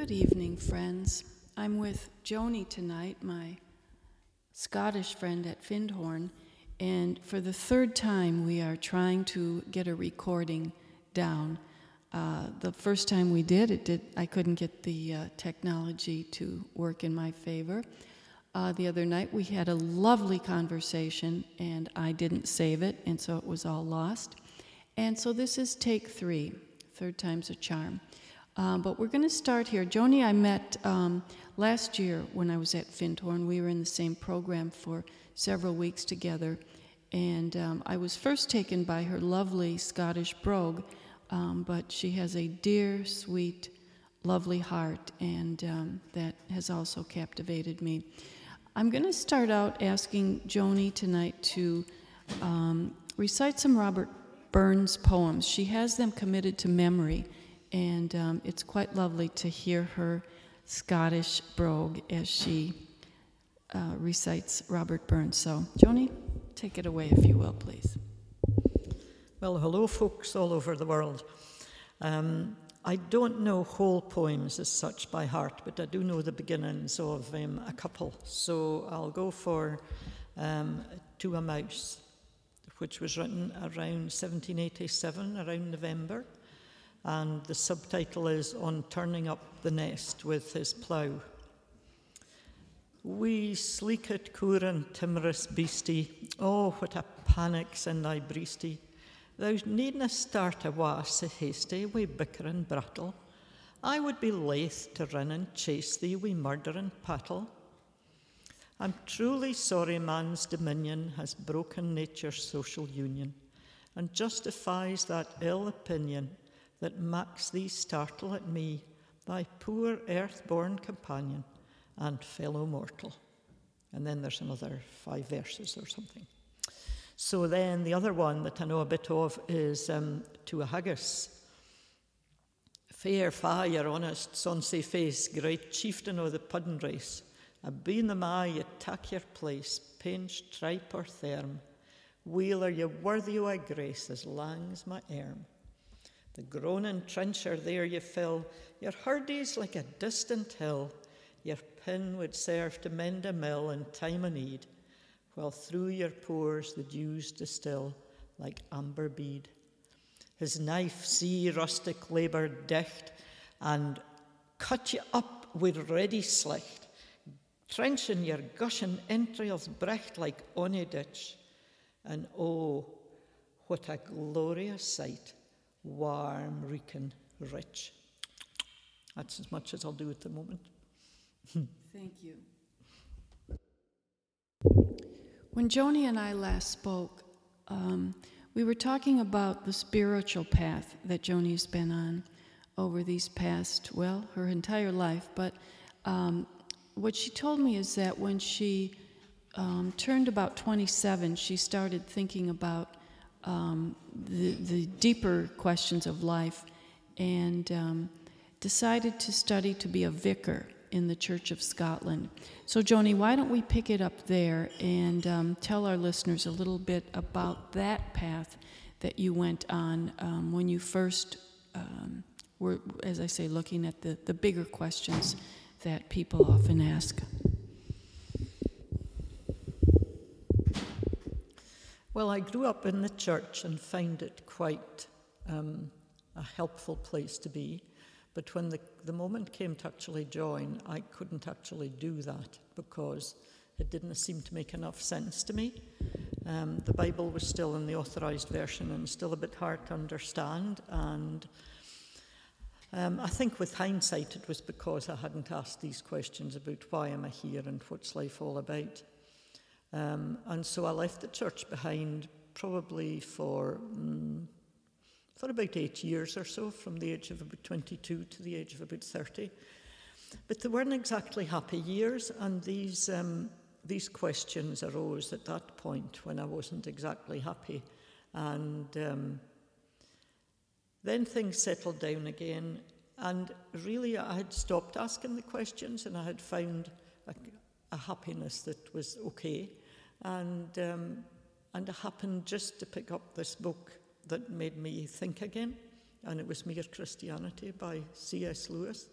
Good evening, friends. I'm with Joanie tonight, my Scottish friend at Findhorn, and for the third time we are trying to get a recording down. Uh, the first time we did, it did. I couldn't get the uh, technology to work in my favor. Uh, the other night we had a lovely conversation, and I didn't save it, and so it was all lost. And so this is take three. Third time's a charm. Um, but we're going to start here. Joanie, I met um, last year when I was at Findhorn. We were in the same program for several weeks together. And um, I was first taken by her lovely Scottish brogue, um, but she has a dear, sweet, lovely heart, and um, that has also captivated me. I'm going to start out asking Joanie tonight to um, recite some Robert Burns poems. She has them committed to memory, and um, it's quite lovely to hear her Scottish brogue as she uh, recites Robert Burns. So, Joanie, take it away, if you will, please. Well, hello, folks all over the world. Um, I don't know whole poems as such by heart, but I do know the beginnings of um, a couple. So I'll go for um, To a Mouse which was written around 1787, around November. And the subtitle is On Turning Up the Nest with His Plough. We sleekit cooran timorous beastie, oh, what a panic's in thy breastie. Thou needna start a wa so hasty wi bicker and brattle. I would be laith to run and chase thee wi murder and pattle. I'm truly sorry man's dominion has broken nature's social union and justifies that ill opinion that makes thee startle at me, thy poor earth-born companion and fellow mortal. And then there's another five verses or something. So then the other one that I know a bit of is um, to a haggis. Fair fire, honest, sonsy face, great chieftain of the puddin race, a been the ma ye tak your place, pinch, tripe or therm. Wheel are ye worthy o' a grace as lang's my arm. The groaning trencher there ye fill, your hurdies like a distant hill. Your pin would serve to mend a mill in time o' need, while through your pores the dews distill like amber bead. His knife see rustic labour dicht, and cut ye up with ready slicht trenching your gushing entrails brecht like ony ditch. And oh, what a glorious sight, warm, reeking, rich. That's as much as I'll do at the moment. Thank you. When Joanie and I last spoke, um, we were talking about the spiritual path that Joanie's been on over these past, well, her entire life, but um, what she told me is that when she um, turned about 27, she started thinking about um, the, the, deeper questions of life and um, decided to study to be a vicar in the Church of Scotland. So, Joanie, why don't we pick it up there and um, tell our listeners a little bit about that path that you went on um, when you first um, were, as I say, looking at the, the bigger questions that people often ask? Well, I grew up in the church and found it quite um, a helpful place to be. But when the, the moment came to actually join, I couldn't actually do that because it didn't seem to make enough sense to me. Um, the Bible was still in the authorized version and still a bit hard to understand. And um, I think with hindsight, it was because I hadn't asked these questions about why am I here and what's life all about. Um, and so I left the church behind probably for, um, for about eight years or so, from the age of about 22 to the age of about 30. But they weren't exactly happy years, and these, um, these questions arose at that point when I wasn't exactly happy. And um, then things settled down again, and really I had stopped asking the questions and I had found a, a happiness that was okay. And, um, and I happened just to pick up this book that made me think again, and it was Mere Christianity by C.S. Lewis.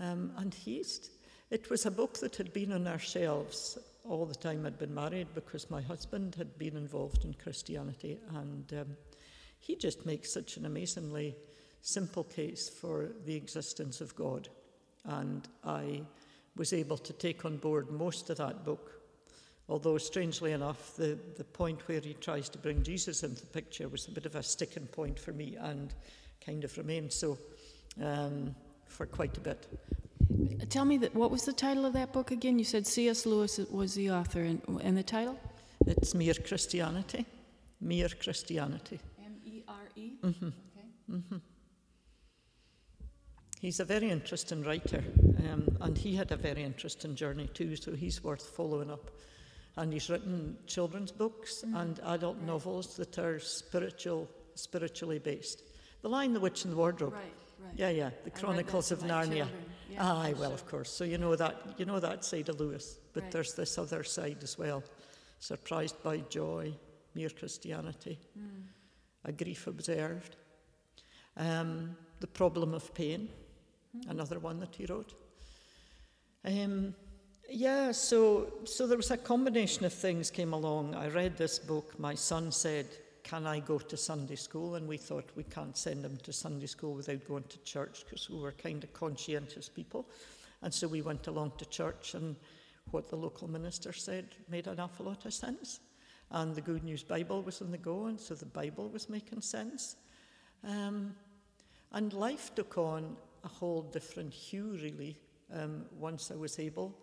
Um, and he's, it was a book that had been on our shelves all the time I'd been married because my husband had been involved in Christianity. And um, he just makes such an amazingly simple case for the existence of God. And I was able to take on board most of that book. Although, strangely enough, the, the point where he tries to bring Jesus into the picture was a bit of a sticking point for me and kind of remained so um, for quite a bit. Tell me that what was the title of that book again? You said C.S. Lewis was the author, and, and the title? It's Mere Christianity. Mere Christianity. M E R E. Mm-hmm. Okay. Mm-hmm. He's a very interesting writer, um, and he had a very interesting journey too, so he's worth following up. And he's written children's books Mhm. and adult Right. novels that are spiritual, spiritually based. The Lion, the Witch, and the Wardrobe. Right, right. Yeah, yeah. The I read that Chronicles of Narnia. Yeah, Aye, well, sure. of course. So you know that you know that side of Lewis, but Right. there's this other side as well. Surprised by joy, mere Christianity, Mm. a grief observed, um, the problem of pain, Mhm. another one that he wrote. Um, yeah, so so there was a combination of things came along. I read this book. My son said, "Can I go to Sunday school?" And we thought we can't send him to Sunday school without going to church because we were kind of conscientious people. And so we went along to church, and what the local minister said made an awful lot of sense. And the Good News Bible was on the go, and so the Bible was making sense. Um, and life took on a whole different hue, really, um, once I was able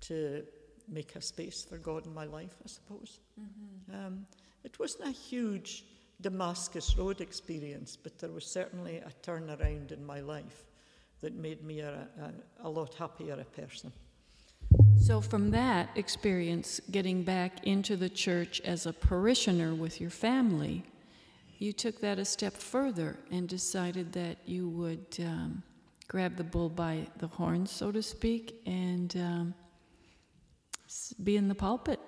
to make a space for God in my life, I suppose. Mhm. Um, it wasn't a huge Damascus Road experience, but there was certainly a turnaround in my life that made me a, a, a lot happier a person. So, from that experience, getting back into the church as a parishioner with your family, you took that a step further and decided that you would um, grab the bull by the horns, so to speak, and um, be in the pulpit.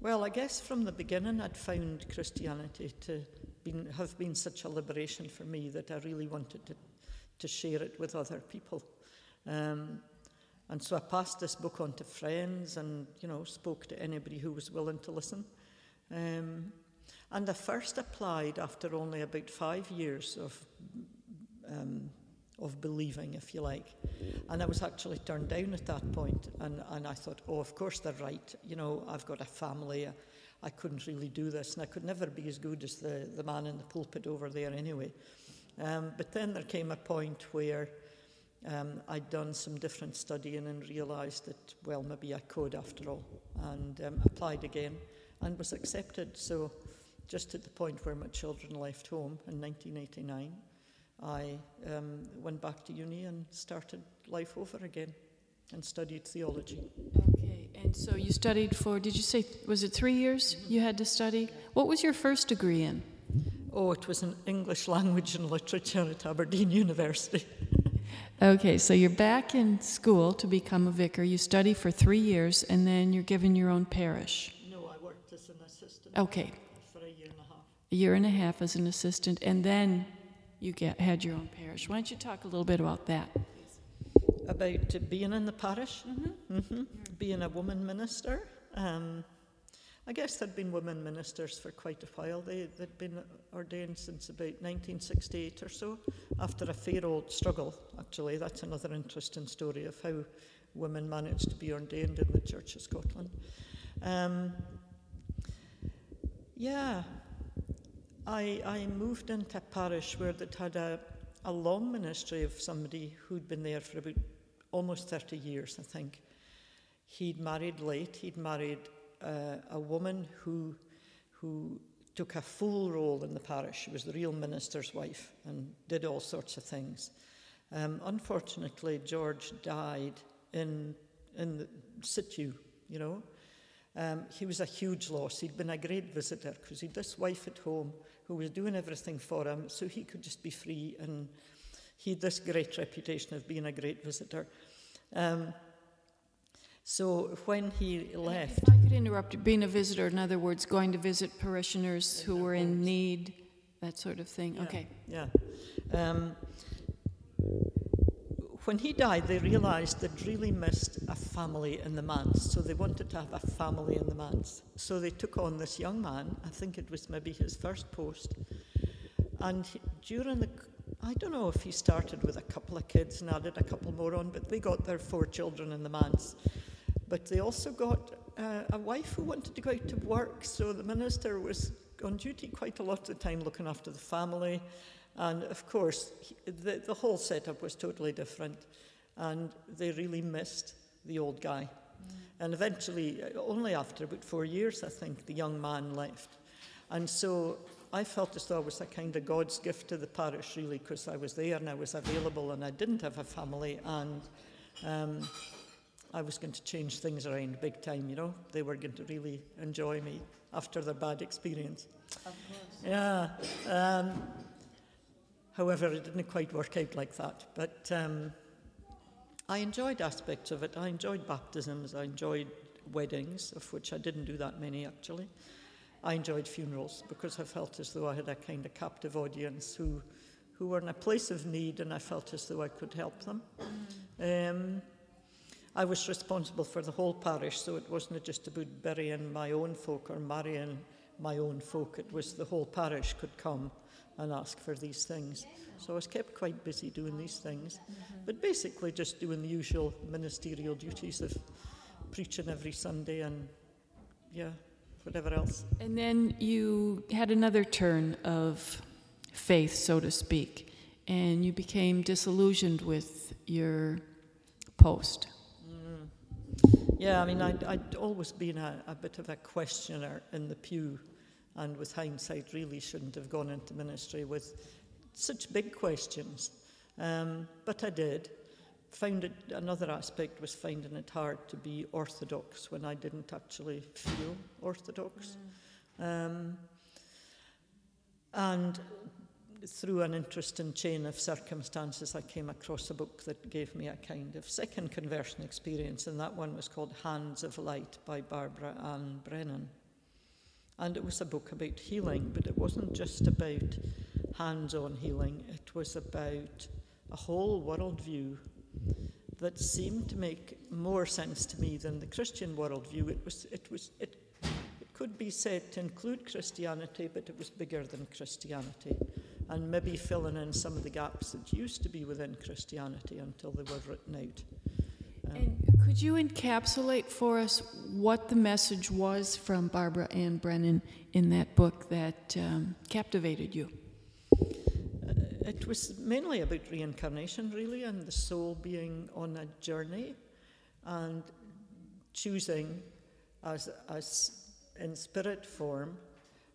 Well, I guess from the beginning I'd found Christianity to been, have been such a liberation for me that I really wanted to, to share it with other people. Um, and so I passed this book on to friends and, you know, spoke to anybody who was willing to listen. Um, and I first applied after only about five years of, um, of believing, if you like. And I was actually turned down at that point, and, and I thought, oh, of course they're right. You know, I've got a family. I, I couldn't really do this, and I could never be as good as the, the man in the pulpit over there anyway. Um, but then there came a point where um, I'd done some different studying and realised that, well, maybe I could after all, and um, applied again and was accepted. So, just at the point where my children left home in 1989, I um, went back to uni and started life over again and studied theology. Okay, and so you studied for, did you say, was it three years you had to study? What was your first degree in? Oh, it was in English language and literature at Aberdeen University. Okay, so you're back in school to become a vicar. You study for three years, and then you're given your own parish. No, I worked as an assistant Okay, for a year and a half. a year and a half as an assistant, and then you get had your own parish. Why don't you talk a little bit about that? About being in the parish, Mm-hmm. hmm being a woman minister. Um, I guess there'd been women ministers for quite a while. They, they'd been ordained since about 1968 or so, after a fair old struggle, actually. That's another interesting story of how women managed to be ordained in the Church of Scotland. Um, yeah, I, I moved into a parish where they'd had a, a long ministry of somebody who'd been there for about almost 30 years, I think. He'd married late. He'd married uh, a woman who, who took a full role in the parish. She was the real minister's wife and did all sorts of things. Um, unfortunately, George died in, in situ, you know. Um, he was a huge loss. He'd been a great visitor because he'd this wife at home who was doing everything for him so he could just be free and he had this great reputation of being a great visitor. Um, so when he left, If I could interrupt, being a visitor, in other words, going to visit parishioners who were in need, that sort of thing. Yeah. Okay. Yeah. Um, when he died, they realised they'd really missed a family in the manse, so they wanted to have a family in the manse. So they took on this young man, I think it was maybe his first post, and he, during the, I don't know if he started with a couple of kids and added a couple more on, but they got their four children in the manse. But they also got uh, a wife who wanted to go out to work, so the minister was on duty quite a lot of the time looking after the family. And of course, the, the whole setup was totally different, and they really missed the old guy. Mm. And eventually, uh, only after about four years, I think, the young man left. And so I felt as though I was a kind of God's gift to the parish, really, because I was there and I was available and I didn't have a family. And um, I was going to change things around big time, you know. They were going to really enjoy me after their bad experience. Of course. Yeah. Um, however, it didn't quite work out like that. But um, I enjoyed aspects of it. I enjoyed baptisms. I enjoyed weddings, of which I didn't do that many actually. I enjoyed funerals because I felt as though I had a kind of captive audience who, who were in a place of need and I felt as though I could help them. Um, I was responsible for the whole parish, so it wasn't just about burying my own folk or marrying my own folk. It was the whole parish could come and ask for these things. So I was kept quite busy doing these things, but basically just doing the usual ministerial duties of preaching every Sunday and, yeah, whatever else. And then you had another turn of faith, so to speak, and you became disillusioned with your post. Mm. Yeah, I mean, I'd, I'd always been a, a bit of a questioner in the pew, and with hindsight, really shouldn't have gone into ministry with such big questions. Um, but I did found it, another aspect was finding it hard to be orthodox when I didn't actually feel orthodox. Mm. Um, and through an interesting chain of circumstances, I came across a book that gave me a kind of second conversion experience, and that one was called Hands of Light by Barbara Ann Brennan. And it was a book about healing, but it wasn't just about hands on healing, it was about a whole worldview that seemed to make more sense to me than the Christian worldview. It was, it was, it, it could be said to include Christianity, but it was bigger than Christianity, and maybe filling in some of the gaps that used to be within Christianity until they were written out. Um, could you encapsulate for us what the message was from Barbara Ann Brennan in that book that um, captivated you? it was mainly about reincarnation, really, and the soul being on a journey and choosing as, as in spirit form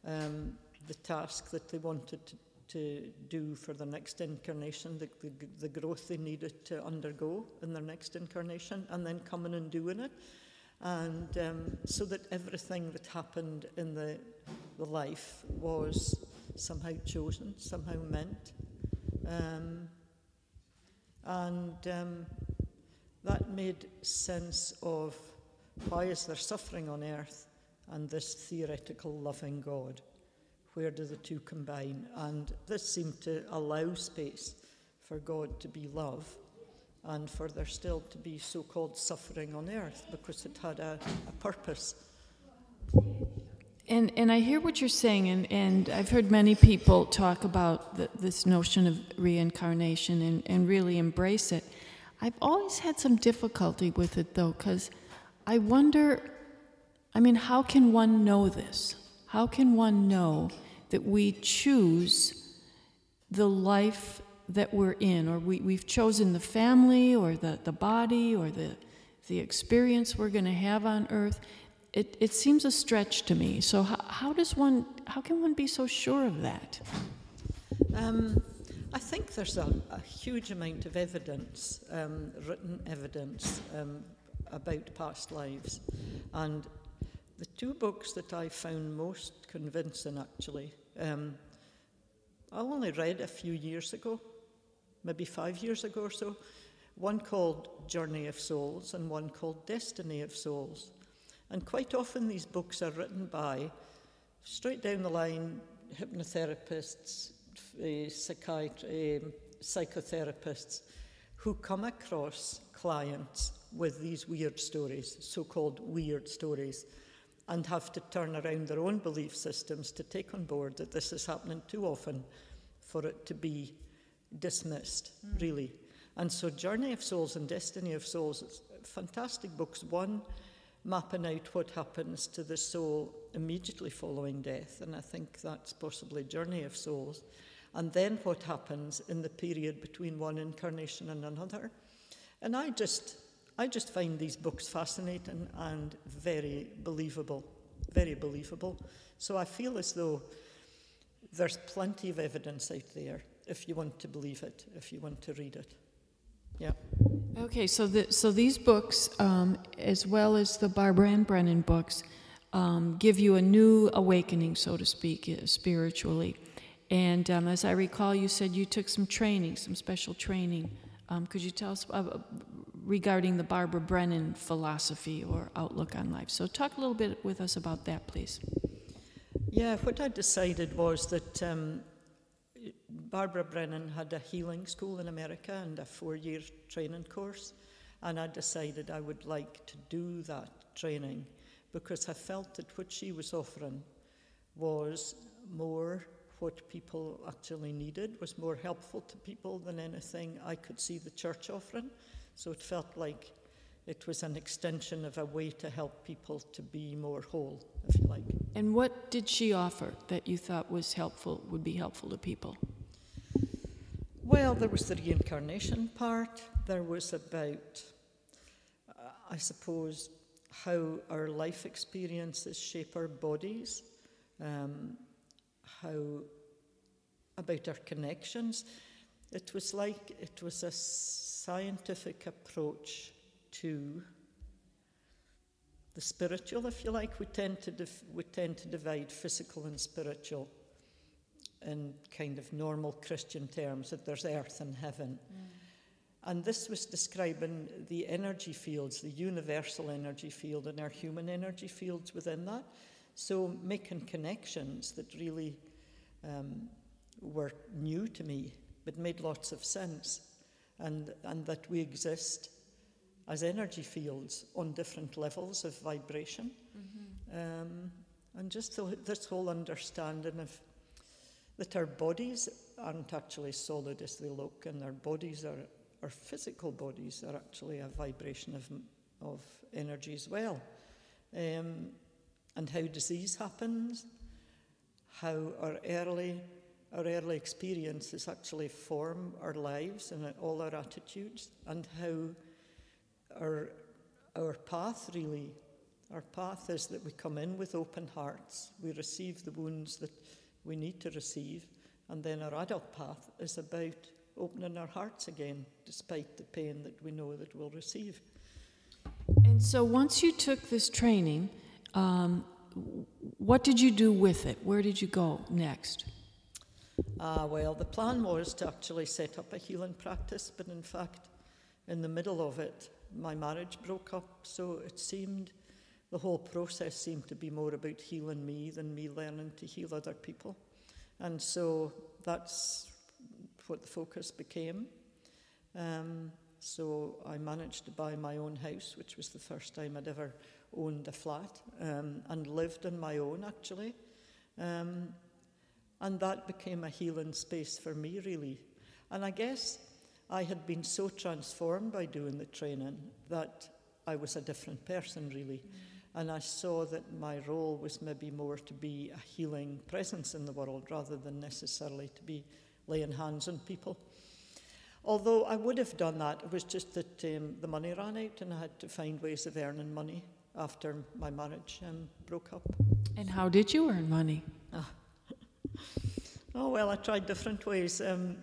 um, the task that they wanted to, to do for the next incarnation, the, the, the growth they needed to undergo in their next incarnation, and then coming and doing it. And um, so that everything that happened in the, the life was somehow chosen, somehow meant. Um, and um, that made sense of why is there suffering on earth and this theoretical loving God? Where do the two combine? And this seemed to allow space for God to be love and for there still to be so called suffering on earth because it had a, a purpose. And, and I hear what you're saying, and, and I've heard many people talk about the, this notion of reincarnation and, and really embrace it. I've always had some difficulty with it, though, because I wonder I mean, how can one know this? How can one know that we choose the life that we're in, or we, we've chosen the family, or the, the body, or the, the experience we're going to have on earth? it, it seems a stretch to me. So how, how does one, how can one be so sure of that? Um, I think there's a, a, huge amount of evidence, um, written evidence, um, about past lives. And the two books that I found most convincing, actually, um, I only read a few years ago, maybe five years ago or so, one called Journey of Souls and one called Destiny of Souls. And quite often these books are written by straight down the line hypnotherapists, psychiatry, um, psychotherapists who come across clients with these weird stories, so called weird stories, and have to turn around their own belief systems to take on board that this is happening too often for it to be dismissed, mm. really. And so, Journey of Souls and Destiny of Souls, fantastic books. One mapping out what happens to the soul immediately following death, and I think that's possibly Journey of Souls. And then what happens in the period between one incarnation and another. And I just I just find these books fascinating and very believable, very believable. So I feel as though there's plenty of evidence out there if you want to believe it, if you want to read it. Yeah. Okay, so the, so these books, um, as well as the Barbara Ann Brennan books, um, give you a new awakening, so to speak, uh, spiritually. And um, as I recall, you said you took some training, some special training. Um, could you tell us uh, regarding the Barbara Brennan philosophy or outlook on life. So, talk a little bit with us about that, please. Yeah, what I decided was that um, Barbara Brennan had a healing school in America and a four year training course, and I decided I would like to do that training because I felt that what she was offering was more what people actually needed, was more helpful to people than anything I could see the church offering. So it felt like it was an extension of a way to help people to be more whole, if you like. And what did she offer that you thought was helpful, would be helpful to people? Well, there was the reincarnation part. There was about, uh, I suppose, how our life experiences shape our bodies, um, how about our connections. It was like it was a scientific approach to the spiritual, if you like. We tend to, dif- we tend to divide physical and spiritual in kind of normal Christian terms, that there's earth and heaven. Mm. And this was describing the energy fields, the universal energy field, and our human energy fields within that. So making connections that really um, were new to me but made lots of sense, and, and that we exist as energy fields on different levels of vibration. Mm-hmm. Um, and just the, this whole understanding of that our bodies aren't actually solid as they look, and our bodies are, our physical bodies are actually a vibration of, of energy as well. Um, and how disease happens, how our early our early experiences actually form our lives and all our attitudes and how our, our path really, our path is that we come in with open hearts, we receive the wounds that we need to receive, and then our adult path is about opening our hearts again despite the pain that we know that we'll receive. And so once you took this training, um, what did you do with it? Where did you go next? Uh, well, the plan was to actually set up a healing practice, but in fact, in the middle of it, my marriage broke up, so it seemed the whole process seemed to be more about healing me than me learning to heal other people. And so that's what the focus became. Um, so I managed to buy my own house, which was the first time I'd ever owned a flat, um, and lived on my own actually. Um, and that became a healing space for me, really. And I guess I had been so transformed by doing the training that I was a different person, really. Mm. And I saw that my role was maybe more to be a healing presence in the world rather than necessarily to be laying hands on people. Although I would have done that, it was just that um, the money ran out and I had to find ways of earning money after my marriage um, broke up. And how did you earn money? Ah. Oh, well, I tried different ways. Um,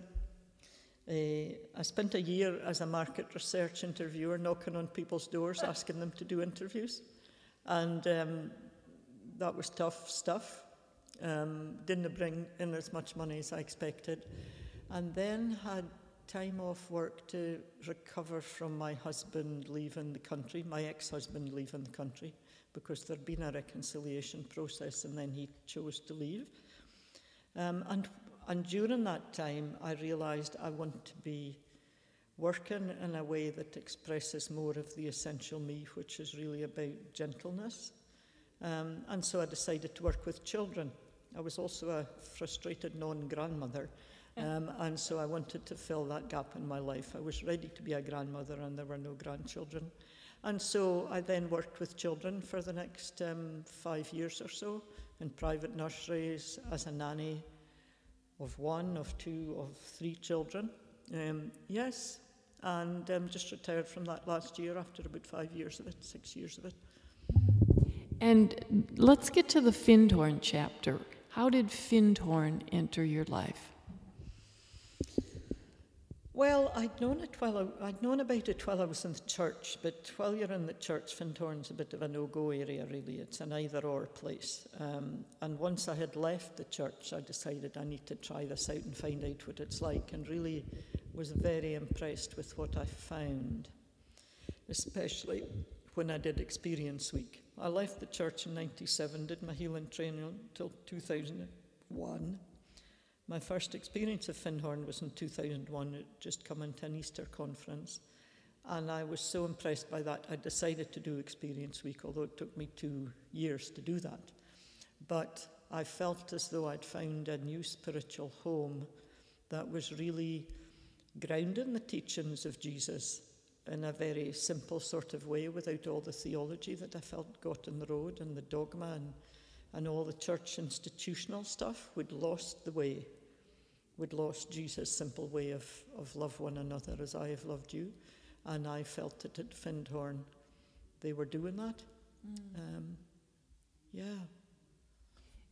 uh, I spent a year as a market research interviewer knocking on people's doors, asking them to do interviews. And um, that was tough stuff. Um, didn't bring in as much money as I expected. And then had time off work to recover from my husband leaving the country, my ex husband leaving the country, because there'd been a reconciliation process and then he chose to leave. Um, and, and during that time, I realised I want to be working in a way that expresses more of the essential me, which is really about gentleness. Um, and so I decided to work with children. I was also a frustrated non grandmother, um, and so I wanted to fill that gap in my life. I was ready to be a grandmother, and there were no grandchildren. And so I then worked with children for the next um, five years or so in private nurseries as a nanny of one, of two, of three children. Um, yes, and um, just retired from that last year after about five years of it, six years of it. And let's get to the Findhorn chapter. How did Findhorn enter your life? Well, I'd known it while I, would known about it while I was in the church, but while you're in the church, Findhorn's a bit of a no-go area, really. It's an either-or place. Um, and once I had left the church, I decided I need to try this out and find out what it's like, and really was very impressed with what I found, especially when I did Experience Week. I left the church in 97, did my healing training until 2001. My first experience of Findhorn was in 2001, it just come into an Easter conference. And I was so impressed by that, I decided to do Experience Week, although it took me two years to do that. But I felt as though I'd found a new spiritual home that was really grounded in the teachings of Jesus in a very simple sort of way without all the theology that I felt got in the road and the dogma and, and all the church institutional stuff. We'd lost the way we'd lost Jesus' simple way of, of love one another as I have loved you. And I felt that at Findhorn they were doing that. Mm. Um, yeah.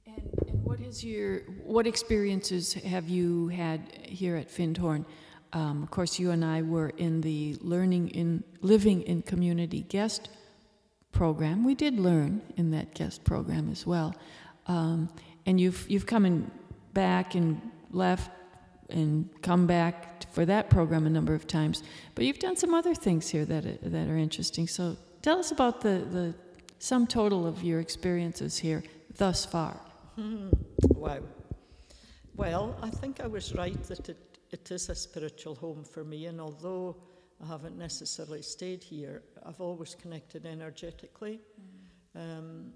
And, and what is your what experiences have you had here at Findhorn? Um, of course, you and I were in the learning in living in community guest program. We did learn in that guest program as well, um, and you've you've come in back and left and come back for that program a number of times. But you've done some other things here that that are interesting. So tell us about the, the sum total of your experiences here thus far. wow. Well, I think I was right that it, it is a spiritual home for me, and although I haven't necessarily stayed here, I've always connected energetically mm. um,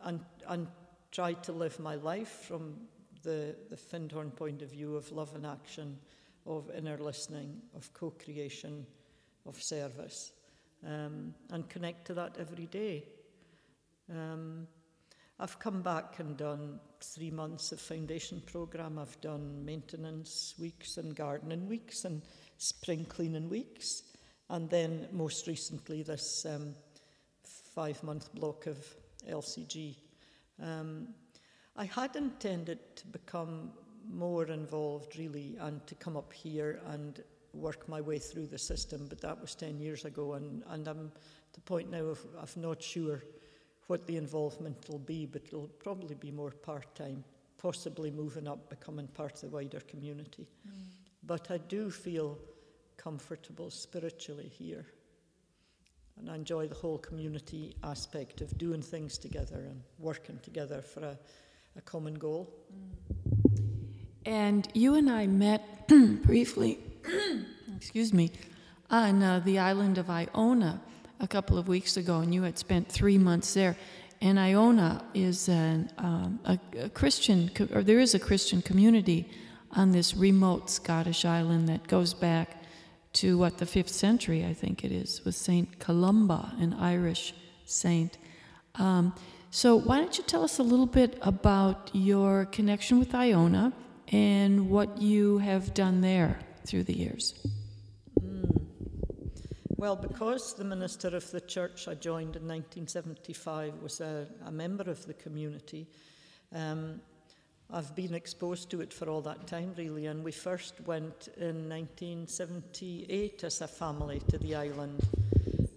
and, and tried to live my life from the, the Findhorn point of view of love and action, of inner listening, of co creation, of service, um, and connect to that every day. Um, I've come back and done three months of foundation program. I've done maintenance weeks and gardening weeks and spring cleaning weeks. And then most recently, this um, five month block of LCG. Um, I had intended to become more involved, really, and to come up here and work my way through the system, but that was 10 years ago, and, and I'm at the point now of I'm not sure what the involvement will be, but it'll probably be more part time, possibly moving up, becoming part of the wider community. Mm. But I do feel comfortable spiritually here. And I enjoy the whole community aspect of doing things together and working together for a a common goal. And you and I met briefly, excuse me, on uh, the island of Iona a couple of weeks ago, and you had spent three months there. And Iona is an, um, a, a, Christian, or there is a Christian community on this remote Scottish island that goes back to what the fifth century, I think it is, with Saint Columba, an Irish saint. Um, so, why don't you tell us a little bit about your connection with Iona and what you have done there through the years? Mm. Well, because the minister of the church I joined in 1975 was a, a member of the community, um, I've been exposed to it for all that time, really. And we first went in 1978 as a family to the island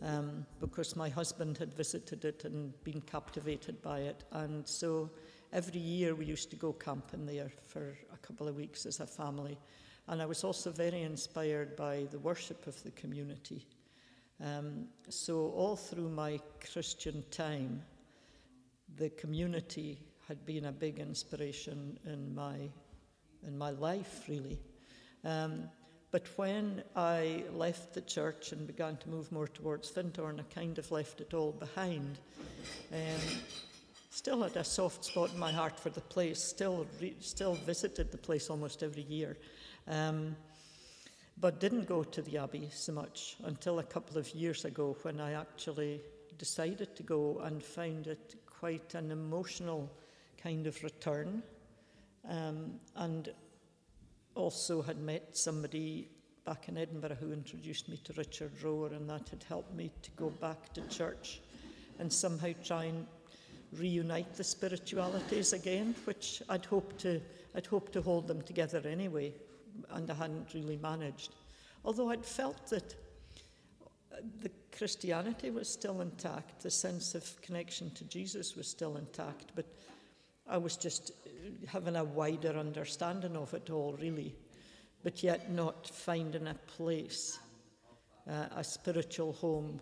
um, because my husband had visited it and been captivated by it. And so every year we used to go camping there for a couple of weeks as a family. And I was also very inspired by the worship of the community. Um, so, all through my Christian time, the community had been a big inspiration in my, in my life, really. Um, but when I left the church and began to move more towards Findhorn, I kind of left it all behind. Um, still had a soft spot in my heart for the place, still, re- still visited the place almost every year. Um, but didn't go to the Abbey so much until a couple of years ago when I actually decided to go and found it quite an emotional kind of return. Um, and also had met somebody back in Edinburgh who introduced me to Richard Rohr, and that had helped me to go back to church and somehow try and reunite the spiritualities again, which I'd hoped to I'd hoped to hold them together anyway, and I hadn't really managed. Although I'd felt that uh, the Christianity was still intact, the sense of connection to Jesus was still intact, but I was just having a wider understanding of it all, really, but yet not finding a place, uh, a spiritual home,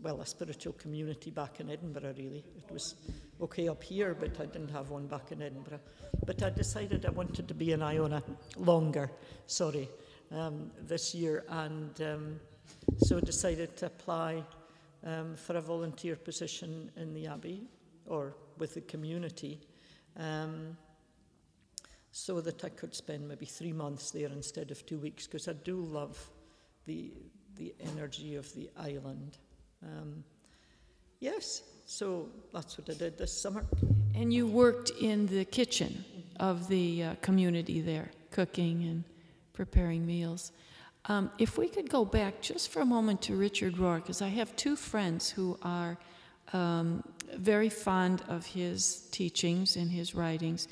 well, a spiritual community back in Edinburgh, really. It was okay up here, but I didn't have one back in Edinburgh. But I decided I wanted to be in Iona longer, sorry, um, this year, and um, so decided to apply um, for a volunteer position in the Abbey or with the community um, so that I could spend maybe three months there instead of two weeks, because I do love the, the energy of the island. Um, yes, so that's what I did this summer. And you worked in the kitchen of the uh, community there, cooking and preparing meals. Um, if we could go back just for a moment to Richard Rohr, because I have two friends who are um, very fond of his teachings and his writings.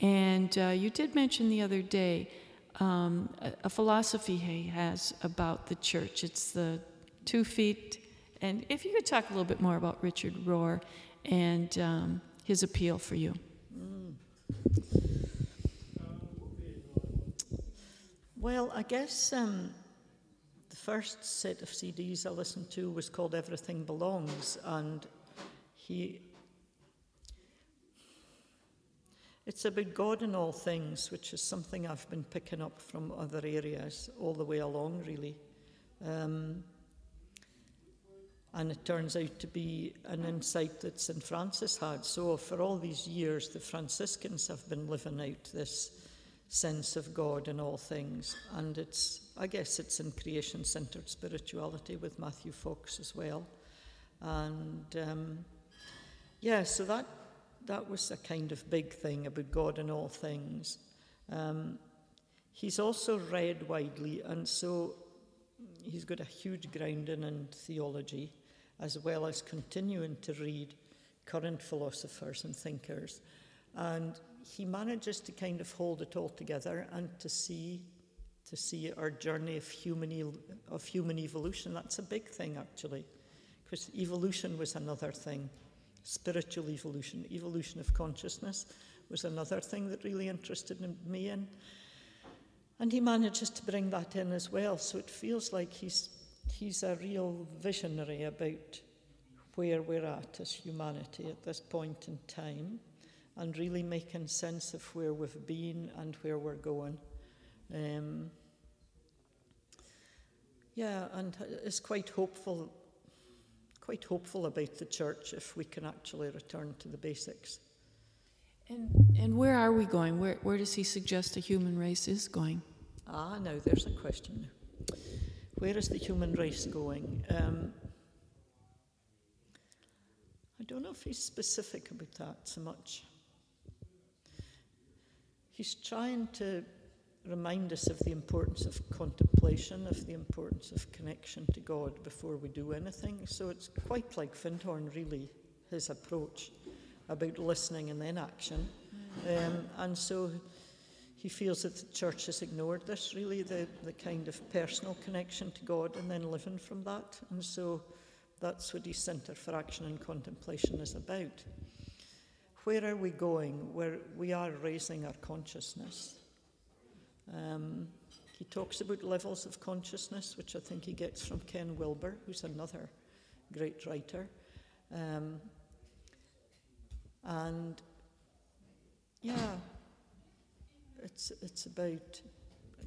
And uh, you did mention the other day um, a, a, philosophy he has about the church. It's the two feet. And if you could talk a little bit more about Richard Rohr and um, his appeal for you. Well, I guess um, the first set of CDs I listened to was called Everything Belongs, and he it's about God in all things, which is something I've been picking up from other areas all the way along, really. Um, and it turns out to be an insight that St. Francis had. So, for all these years, the Franciscans have been living out this sense of God in all things. And it's, I guess, it's in creation centered spirituality with Matthew Fox as well. And um, yeah, so that, that was a kind of big thing about God and all things. Um, he's also read widely, and so he's got a huge grounding in theology, as well as continuing to read current philosophers and thinkers. And he manages to kind of hold it all together and to see to see our journey of human, of human evolution. That's a big thing, actually, because evolution was another thing spiritual evolution, evolution of consciousness was another thing that really interested me in. And he manages to bring that in as well. So it feels like he's, he's a real visionary about where we're at as humanity at this point in time and really making sense of where we've been and where we're going. Um, yeah, and it's quite hopeful quite hopeful about the church if we can actually return to the basics. And, and where are we going? Where, where does he suggest the human race is going? Ah, now there's a question. Where is the human race going? Um, I don't know if he's specific about that so much. He's trying to remind us of the importance of contemplation, of the importance of connection to God before we do anything. So it's quite like Findhorn, really, his approach about listening and then action. Um, and so he feels that the church has ignored this, really, the, the kind of personal connection to God and then living from that. And so that's what his Centre for Action and Contemplation is about. Where are we going? Where we are raising our consciousness um, he talks about levels of consciousness, which I think he gets from Ken Wilber, who's another great writer. Um, and yeah, it's, it's about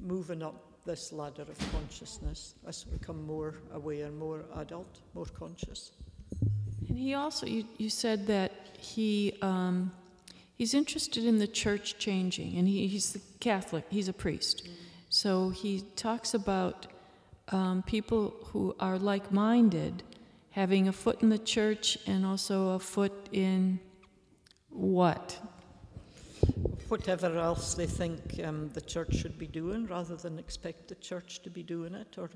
moving up this ladder of consciousness as we become more aware, more adult, more conscious. And he also, you, you said that he, um, he's interested in the church changing, and he, he's the Catholic, he's a priest. So he talks about um, people who are like minded having a foot in the church and also a foot in what? Whatever else they think um, the church should be doing, rather than expect the church to be doing it or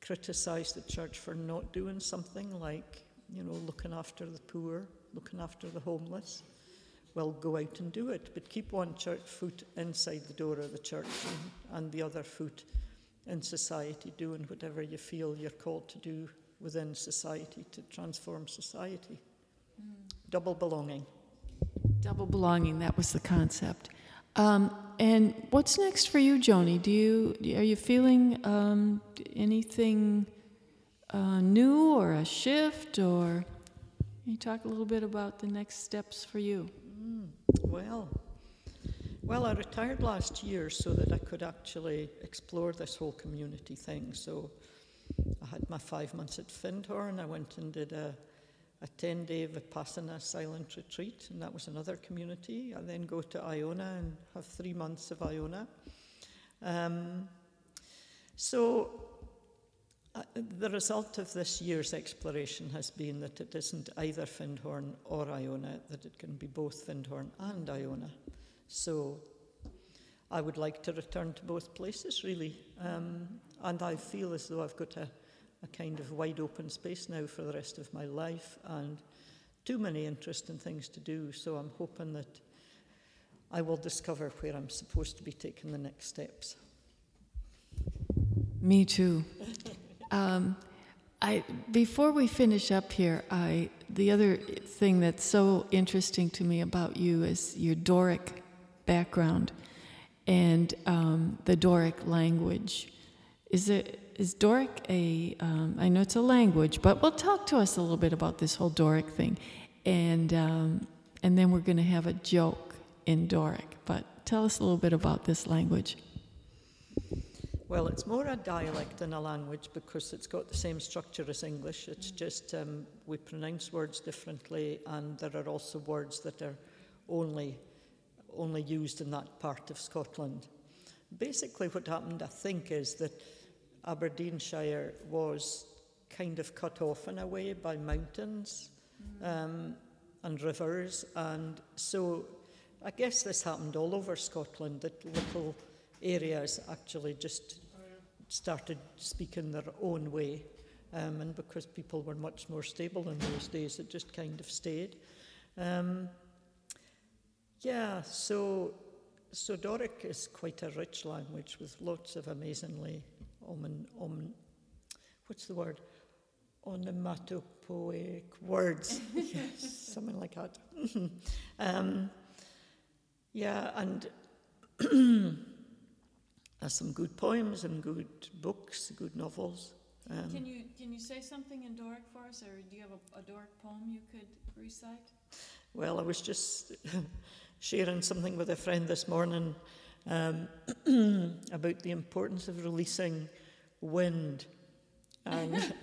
criticize the church for not doing something like, you know, looking after the poor, looking after the homeless. Well, go out and do it, but keep one church foot inside the door of the church and, and the other foot in society, doing whatever you feel you're called to do within society to transform society. Mm. Double belonging. Double belonging, that was the concept. Um, and what's next for you, Joanie? Do you are you feeling um, anything uh, new or a shift, or can you talk a little bit about the next steps for you? Well, well, I retired last year so that I could actually explore this whole community thing. So I had my five months at Findhorn. I went and did a, a 10 day Vipassana silent retreat, and that was another community. I then go to Iona and have three months of Iona. Um, so, the result of this year's exploration has been that it isn't either Findhorn or Iona, that it can be both Findhorn and Iona. So, I would like to return to both places, really. Um, and I feel as though I've got a, a kind of wide open space now for the rest of my life and too many interesting things to do. So I'm hoping that I will discover where I'm supposed to be taking the next steps. Me too. Um, I, before we finish up here, I, the other thing that's so interesting to me about you is your Doric background and um, the Doric language. Is it is Doric a? Um, I know it's a language, but well, talk to us a little bit about this whole Doric thing, and um, and then we're going to have a joke in Doric. But tell us a little bit about this language. Well, it's more a dialect than a language because it's got the same structure as English. It's just um, we pronounce words differently, and there are also words that are only only used in that part of Scotland. Basically, what happened, I think, is that Aberdeenshire was kind of cut off in a way by mountains um, and rivers, and so I guess this happened all over Scotland that little areas actually just started speaking their own way. Um, and because people were much more stable in those days, it just kind of stayed. Um, yeah, so, so Doric is quite a rich language with lots of amazingly, om, om, what's the word? Onomatopoeic words. yes, something like that. um, yeah, and has some good poems and good books, good novels. Um, can you can you say something in Doric for us, or do you have a, a Doric poem you could recite? Well, I was just sharing something with a friend this morning um, about the importance of releasing wind. And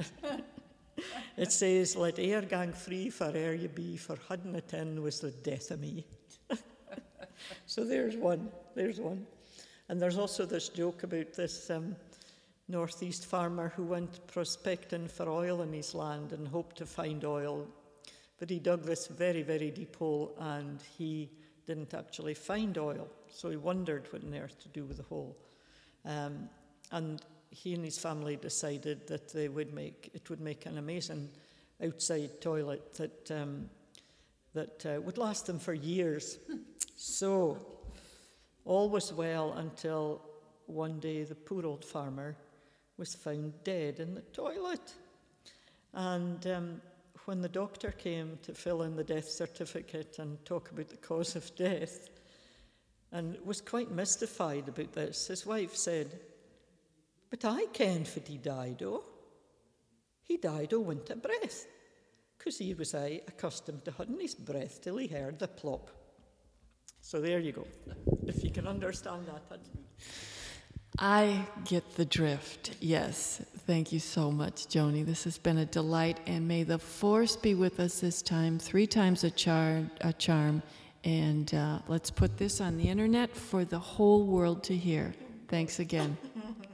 it says, Let air gang free for air you be, for hudding it in was the death of me. so there's one, there's one. And there's also this joke about this um, northeast farmer who went prospecting for oil in his land and hoped to find oil. But he dug this very, very deep hole and he didn't actually find oil. So he wondered what on earth to do with the hole. Um, and he and his family decided that they would make it would make an amazing outside toilet that um, that uh, would last them for years. so all was well until one day the poor old farmer was found dead in the toilet, and um, when the doctor came to fill in the death certificate and talk about the cause of death, and was quite mystified about this, his wife said, But I ken what he died o. He died o winter breath, because he was aye accustomed to holding his breath till he heard the plop. So there you go. If you can understand that, that's I get the drift. Yes. Thank you so much, Joanie. This has been a delight, and may the force be with us this time. Three times a, char- a charm. And uh, let's put this on the internet for the whole world to hear. Thanks again.